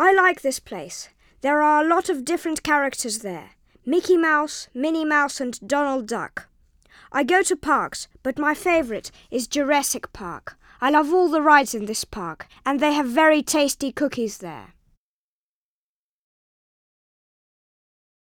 I like this place. There are a lot of different characters there Mickey Mouse, Minnie Mouse, and Donald Duck. I go to parks, but my favorite is Jurassic Park. I love all the rides in this park, and they have very tasty cookies there.